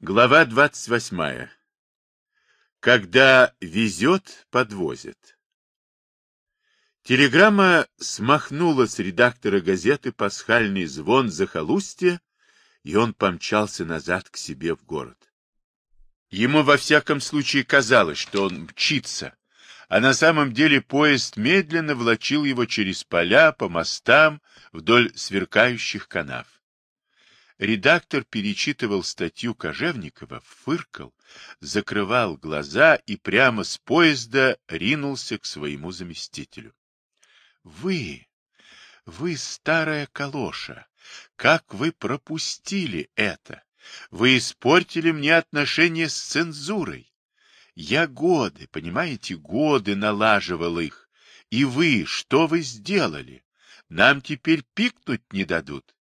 Глава 28. Когда везет, подвозят. Телеграмма смахнула с редактора газеты пасхальный звон захолустья, и он помчался назад к себе в город. Ему во всяком случае казалось, что он мчится, а на самом деле поезд медленно влачил его через поля, по мостам, вдоль сверкающих канав. Редактор перечитывал статью Кожевникова, фыркал, закрывал глаза и прямо с поезда ринулся к своему заместителю. — Вы, вы старая калоша, как вы пропустили это? Вы испортили мне отношения с цензурой. Я годы, понимаете, годы налаживал их. И вы, что вы сделали? Нам теперь пикнуть не дадут.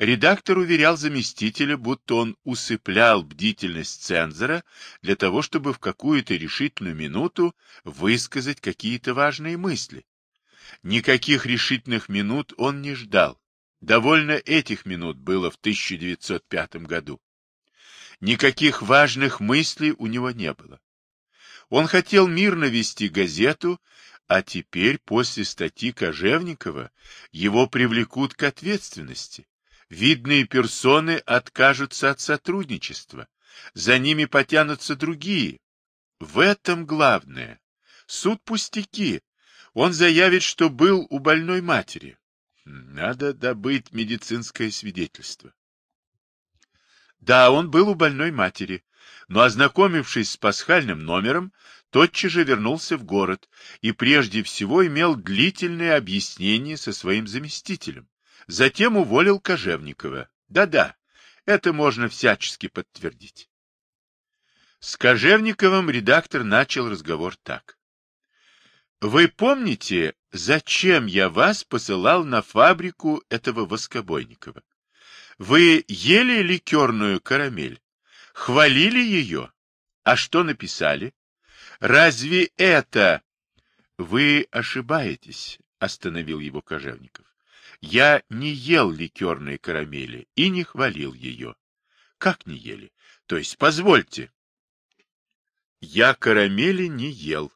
Редактор уверял заместителя, будто он усыплял бдительность цензора для того, чтобы в какую-то решительную минуту высказать какие-то важные мысли. Никаких решительных минут он не ждал. Довольно этих минут было в 1905 году. Никаких важных мыслей у него не было. Он хотел мирно вести газету, а теперь, после статьи Кожевникова, его привлекут к ответственности видные персоны откажутся от сотрудничества, за ними потянутся другие. В этом главное. Суд пустяки. Он заявит, что был у больной матери. Надо добыть медицинское свидетельство. Да, он был у больной матери, но, ознакомившись с пасхальным номером, тотчас же вернулся в город и прежде всего имел длительное объяснение со своим заместителем. Затем уволил Кожевникова. Да-да, это можно всячески подтвердить. С Кожевниковым редактор начал разговор так. Вы помните, зачем я вас посылал на фабрику этого Воскобойникова? Вы ели ликерную карамель, хвалили ее, а что написали? Разве это... Вы ошибаетесь, остановил его Кожевников. Я не ел ликерной карамели и не хвалил ее. Как не ели? То есть, позвольте. Я карамели не ел.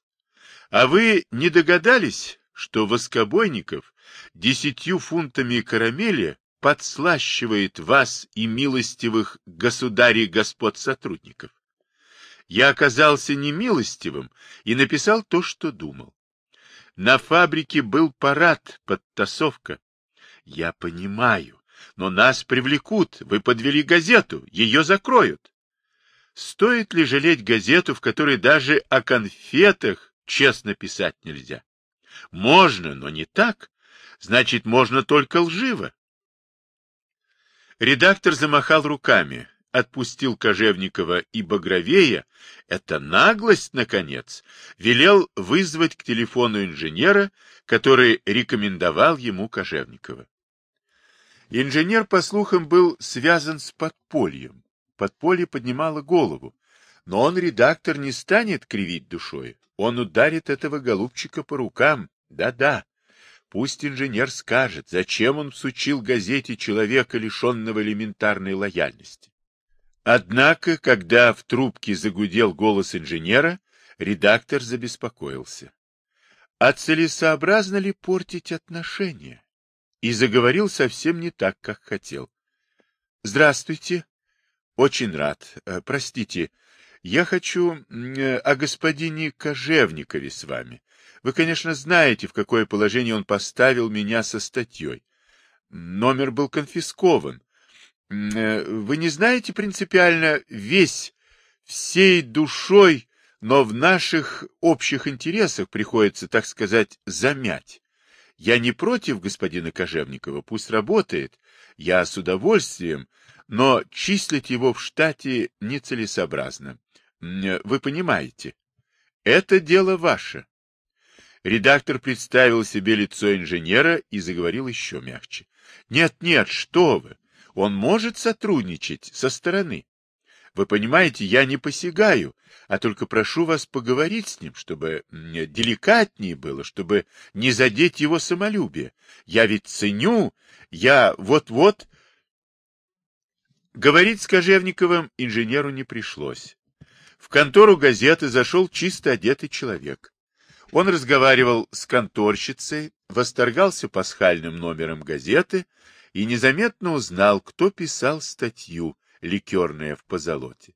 А вы не догадались, что Воскобойников десятью фунтами карамели подслащивает вас и милостивых государей господ сотрудников? Я оказался немилостивым и написал то, что думал. На фабрике был парад, подтасовка. Я понимаю, но нас привлекут, вы подвели газету, ее закроют. Стоит ли жалеть газету, в которой даже о конфетах честно писать нельзя? Можно, но не так. Значит, можно только лживо. Редактор замахал руками, отпустил Кожевникова и Багровея, это наглость, наконец, велел вызвать к телефону инженера, который рекомендовал ему Кожевникова. Инженер, по слухам, был связан с подпольем. Подполье поднимало голову. Но он, редактор, не станет кривить душой. Он ударит этого голубчика по рукам. Да-да. Пусть инженер скажет, зачем он всучил газете человека, лишенного элементарной лояльности. Однако, когда в трубке загудел голос инженера, редактор забеспокоился. А целесообразно ли портить отношения? И заговорил совсем не так, как хотел. — Здравствуйте. Очень рад. Э, простите, я хочу э, о господине Кожевникове с вами. Вы, конечно, знаете, в какое положение он поставил меня со статьей. Номер был конфискован. Э, вы не знаете принципиально весь, всей душой, но в наших общих интересах приходится, так сказать, замять. Я не против господина Кожевникова, пусть работает. Я с удовольствием, но числить его в штате нецелесообразно. Вы понимаете. Это дело ваше. Редактор представил себе лицо инженера и заговорил еще мягче. Нет, нет, что вы. Он может сотрудничать со стороны. Вы понимаете, я не посягаю, а только прошу вас поговорить с ним, чтобы деликатнее было, чтобы не задеть его самолюбие. Я ведь ценю, я вот-вот... Говорить с Кожевниковым инженеру не пришлось. В контору газеты зашел чисто одетый человек. Он разговаривал с конторщицей, восторгался пасхальным номером газеты и незаметно узнал, кто писал статью «Ликерная в позолоте».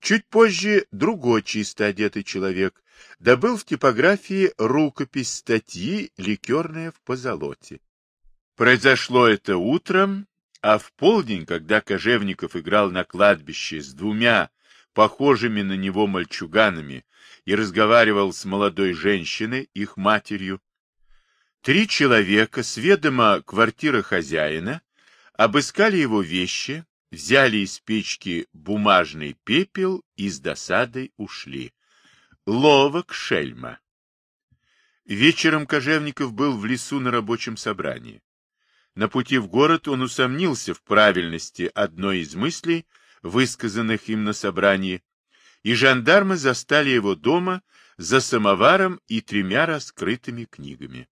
Чуть позже другой чисто одетый человек добыл в типографии рукопись статьи «Ликерная в позолоте». Произошло это утром, а в полдень, когда Кожевников играл на кладбище с двумя похожими на него мальчуганами и разговаривал с молодой женщиной, их матерью, три человека с ведома квартиры хозяина обыскали его вещи, взяли из печки бумажный пепел и с досадой ушли. Ловок шельма. Вечером Кожевников был в лесу на рабочем собрании. На пути в город он усомнился в правильности одной из мыслей, высказанных им на собрании, и жандармы застали его дома за самоваром и тремя раскрытыми книгами.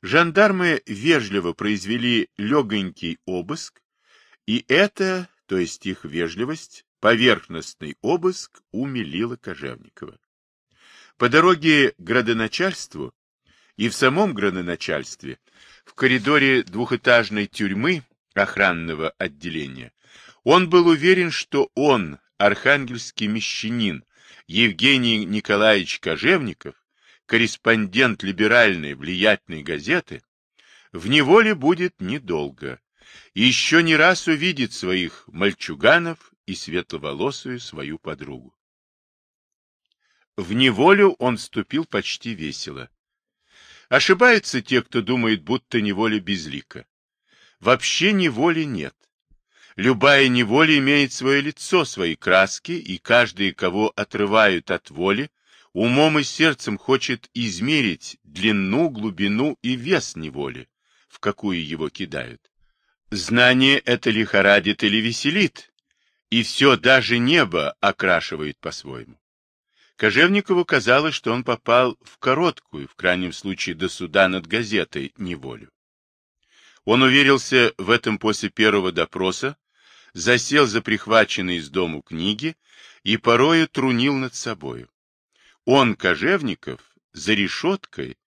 Жандармы вежливо произвели легонький обыск, и это, то есть их вежливость, поверхностный обыск умилила Кожевникова. По дороге к градоначальству и в самом градоначальстве в коридоре двухэтажной тюрьмы охранного отделения, он был уверен, что он, архангельский мещанин Евгений Николаевич Кожевников, корреспондент либеральной влиятельной газеты, в неволе будет недолго еще не раз увидит своих мальчуганов и светловолосую свою подругу. В неволю он вступил почти весело. Ошибаются те, кто думает, будто неволя безлика. Вообще неволи нет. Любая неволя имеет свое лицо, свои краски, и каждый, кого отрывают от воли, умом и сердцем хочет измерить длину, глубину и вес неволи, в какую его кидают. Знание это лихорадит или веселит, и все, даже небо, окрашивает по-своему. Кожевникову казалось, что он попал в короткую, в крайнем случае до суда над газетой, неволю. Он уверился в этом после первого допроса, засел за прихваченные из дому книги и порою трунил над собою. Он, Кожевников, за решеткой,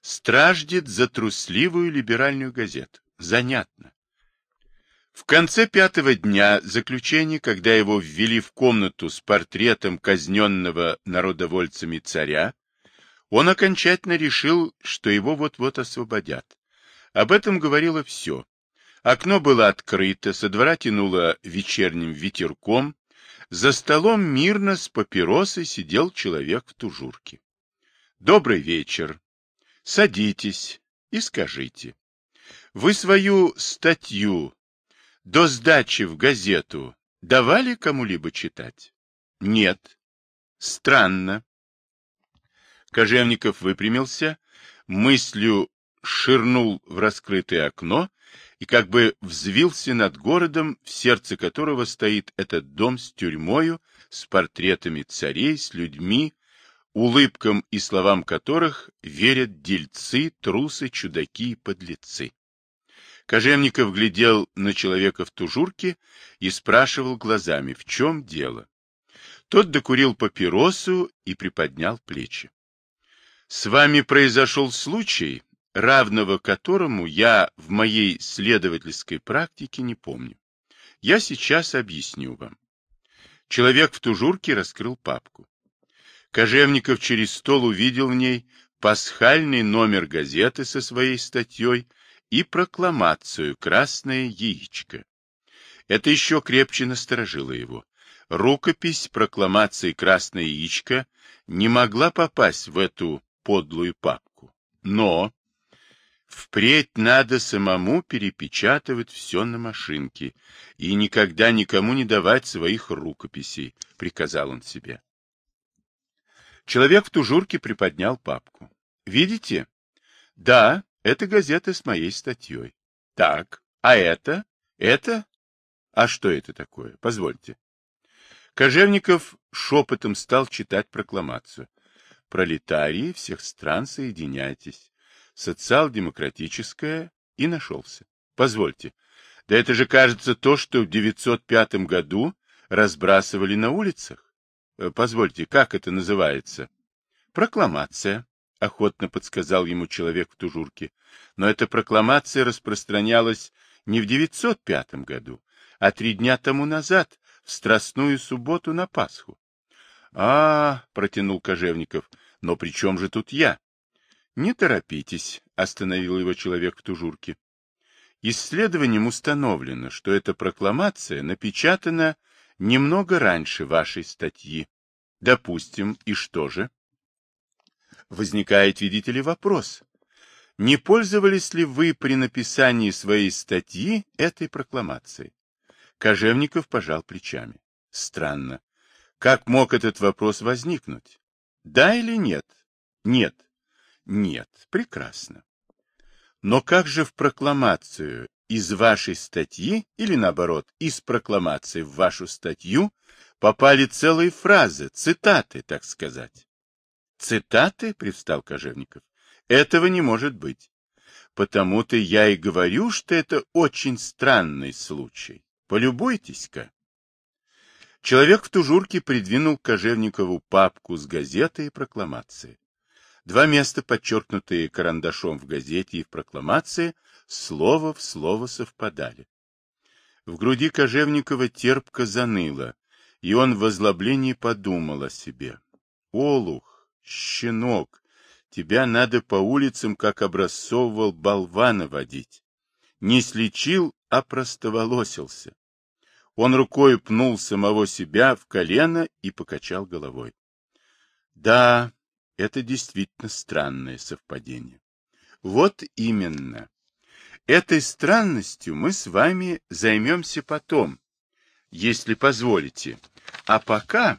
страждет за трусливую либеральную газету. Занятно. В конце пятого дня заключения, когда его ввели в комнату с портретом казненного народовольцами царя, он окончательно решил, что его вот-вот освободят. Об этом говорило все. Окно было открыто, со двора тянуло вечерним ветерком, за столом мирно с папиросой сидел человек в тужурке. «Добрый вечер. Садитесь и скажите. Вы свою статью до сдачи в газету давали кому-либо читать? Нет. Странно. Кожевников выпрямился, мыслью ширнул в раскрытое окно и как бы взвился над городом, в сердце которого стоит этот дом с тюрьмою, с портретами царей, с людьми, улыбкам и словам которых верят дельцы, трусы, чудаки и подлецы. Кожевников глядел на человека в тужурке и спрашивал глазами, в чем дело. Тот докурил папиросу и приподнял плечи. — С вами произошел случай, равного которому я в моей следовательской практике не помню. Я сейчас объясню вам. Человек в тужурке раскрыл папку. Кожевников через стол увидел в ней пасхальный номер газеты со своей статьей и прокламацию «Красное яичко». Это еще крепче насторожило его. Рукопись прокламации «Красное яичко» не могла попасть в эту подлую папку. Но впредь надо самому перепечатывать все на машинке и никогда никому не давать своих рукописей, приказал он себе. Человек в тужурке приподнял папку. Видите? Да, это газета с моей статьей. Так, а это? Это? А что это такое? Позвольте. Кожевников шепотом стал читать прокламацию. Пролетарии всех стран соединяйтесь. Социал-демократическая и нашелся. Позвольте. Да это же, кажется, то, что в 905 году разбрасывали на улицах. Э, позвольте, как это называется? Прокламация, охотно подсказал ему человек в тужурке. Но эта прокламация распространялась не в 905 году, а три дня тому назад, в Страстную субботу на Пасху. А, протянул Кожевников, но при чем же тут я? Не торопитесь, остановил его человек в тужурке. Исследованием установлено, что эта прокламация напечатана немного раньше вашей статьи. Допустим, и что же? Возникает, видите ли, вопрос. Не пользовались ли вы при написании своей статьи этой прокламацией? Кожевников пожал плечами. Странно. Как мог этот вопрос возникнуть? Да или нет? Нет. Нет. Прекрасно. Но как же в прокламацию из вашей статьи, или наоборот, из прокламации в вашу статью, попали целые фразы, цитаты, так сказать? Цитаты, привстал Кожевников, этого не может быть. Потому-то я и говорю, что это очень странный случай. Полюбуйтесь-ка. Человек в тужурке придвинул Кожевникову папку с газетой и прокламацией. Два места, подчеркнутые карандашом в газете и в прокламации, слово в слово совпадали. В груди Кожевникова терпко заныло, и он в озлоблении подумал о себе. Олух, щенок, тебя надо по улицам, как образцовывал болвана водить. Не слечил, а простоволосился. Он рукой пнул самого себя в колено и покачал головой. Да, это действительно странное совпадение. Вот именно. Этой странностью мы с вами займемся потом, если позволите. А пока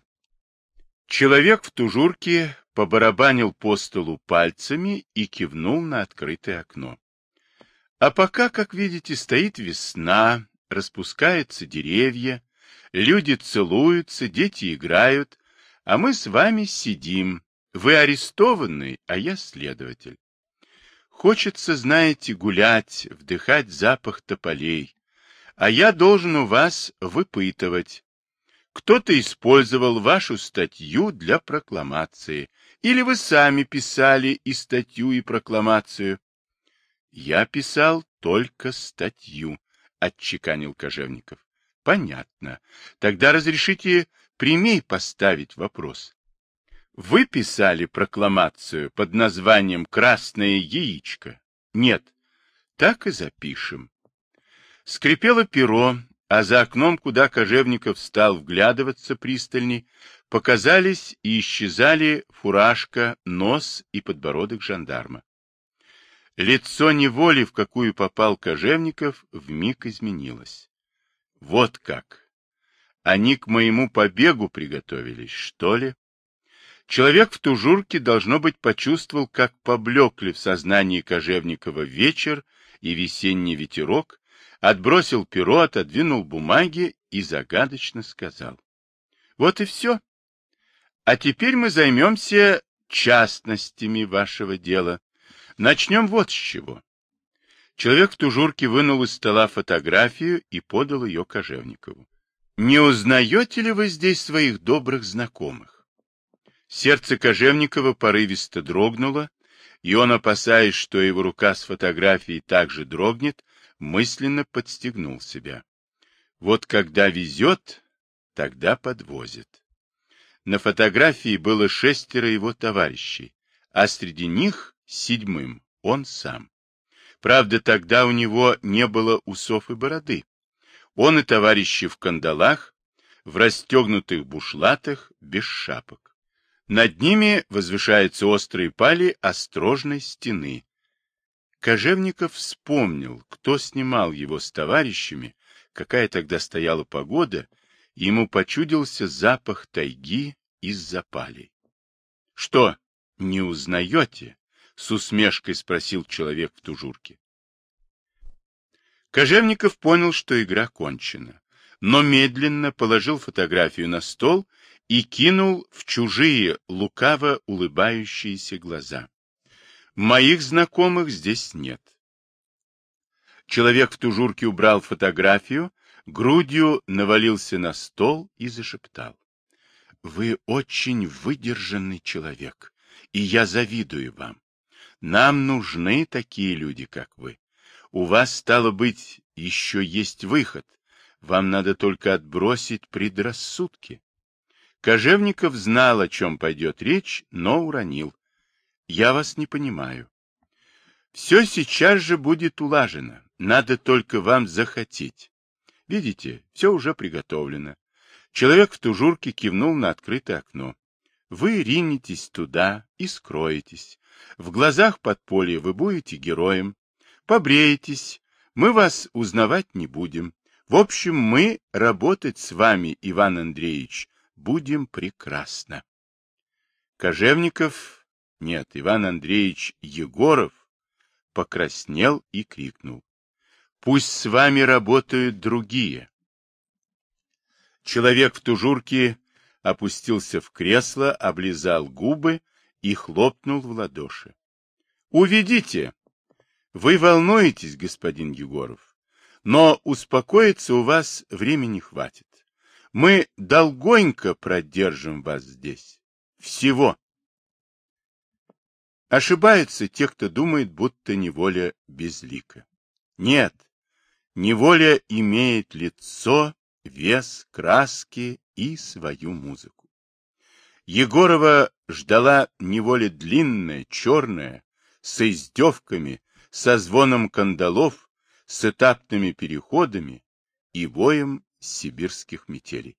человек в тужурке побарабанил по столу пальцами и кивнул на открытое окно. А пока, как видите, стоит весна, распускаются деревья, люди целуются, дети играют, а мы с вами сидим, вы арестованный, а я следователь. Хочется, знаете, гулять, вдыхать запах тополей, а я должен у вас выпытывать. Кто-то использовал вашу статью для прокламации, или вы сами писали и статью, и прокламацию. Я писал только статью, отчеканил Кожевников. Понятно. Тогда разрешите прямей поставить вопрос. Вы писали прокламацию под названием «Красное яичко»? Нет. Так и запишем. Скрипело перо, а за окном, куда Кожевников стал вглядываться пристальней, показались и исчезали фуражка, нос и подбородок жандарма. Лицо неволи, в какую попал Кожевников, вмиг изменилось. Вот как! Они к моему побегу приготовились, что ли? Человек в тужурке, должно быть, почувствовал, как поблекли в сознании Кожевникова вечер и весенний ветерок, отбросил перо, отодвинул бумаги и загадочно сказал. Вот и все. А теперь мы займемся частностями вашего дела. Начнем вот с чего. Человек в тужурке вынул из стола фотографию и подал ее Кожевникову. Не узнаете ли вы здесь своих добрых знакомых? Сердце Кожевникова порывисто дрогнуло, и он, опасаясь, что его рука с фотографией также дрогнет, мысленно подстегнул себя. Вот когда везет, тогда подвозит. На фотографии было шестеро его товарищей, а среди них седьмым он сам. Правда, тогда у него не было усов и бороды. Он и товарищи в кандалах, в расстегнутых бушлатах, без шапок. Над ними возвышаются острые пали острожной стены. Кожевников вспомнил, кто снимал его с товарищами, какая тогда стояла погода, и ему почудился запах тайги из запалей. — Что, не узнаете? — с усмешкой спросил человек в тужурке. Кожевников понял, что игра кончена, но медленно положил фотографию на стол и кинул в чужие, лукаво улыбающиеся глаза. Моих знакомых здесь нет. Человек в тужурке убрал фотографию, грудью навалился на стол и зашептал. Вы очень выдержанный человек, и я завидую вам. Нам нужны такие люди, как вы. У вас, стало быть, еще есть выход. Вам надо только отбросить предрассудки. Кожевников знал, о чем пойдет речь, но уронил. Я вас не понимаю. Все сейчас же будет улажено. Надо только вам захотеть. Видите, все уже приготовлено. Человек в тужурке кивнул на открытое окно. Вы ринетесь туда и скроетесь. В глазах подполья вы будете героем. Побреетесь. Мы вас узнавать не будем. В общем, мы работать с вами, Иван Андреевич, будем прекрасно. Кожевников, нет, Иван Андреевич Егоров, покраснел и крикнул. Пусть с вами работают другие. Человек в тужурке опустился в кресло, облизал губы и хлопнул в ладоши. — Уведите! Вы волнуетесь, господин Егоров, но успокоиться у вас времени хватит. Мы долгонько продержим вас здесь. Всего. Ошибаются те, кто думает, будто неволя безлика. Нет, неволя имеет лицо, вес, краски и свою музыку. Егорова ждала неволя длинная, черная, с издевками, со звоном кандалов, с этапными переходами и воем сибирских метелей.